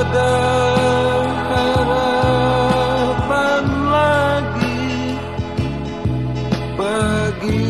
ada harapan lagi. Bagi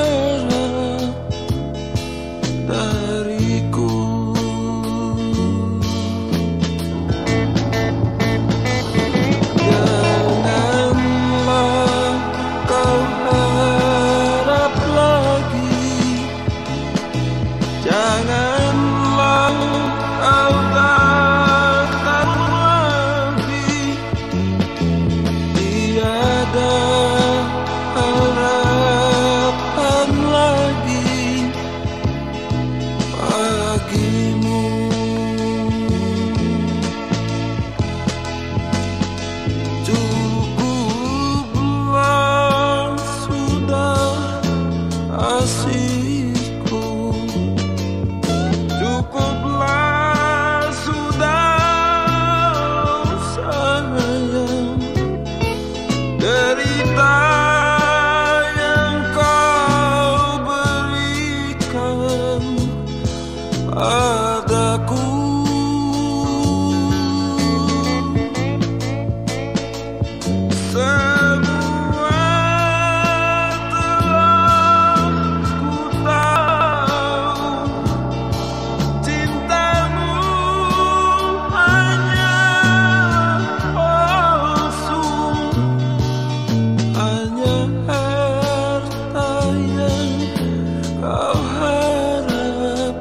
harap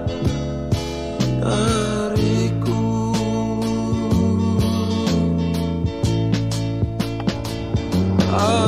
dariku. Ah.